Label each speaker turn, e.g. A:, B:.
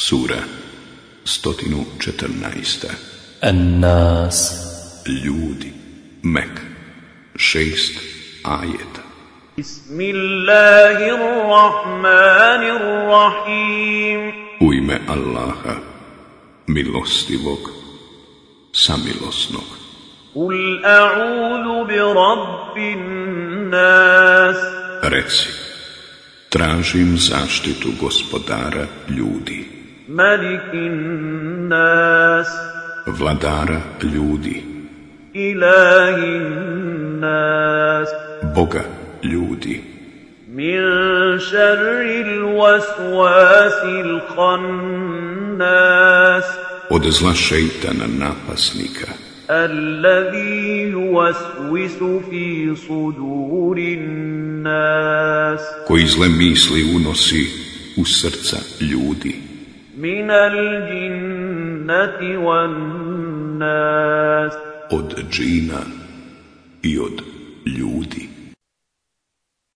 A: Sura 114.
B: An-Nas.
A: Ljudi Mek Šest ajeta.
C: Bismillahirrahmanirrahim.
A: U ime Allaha Milostivog Samilosnog.
C: Kul a'udhu bi rabbin nas.
A: Reci Tražim zaštitu gospodara ljudi
C: ملك الناس
A: vladara ljudi,
C: إله الناس
A: Boga ljudi,
C: من شر الوسواس الخناس
A: od zla šeitana napasnika,
C: الذي يوسوس في صدور الناس
A: koji zle misli unosi u srca ljudi,
C: من الجنة والناس
A: Od džina i od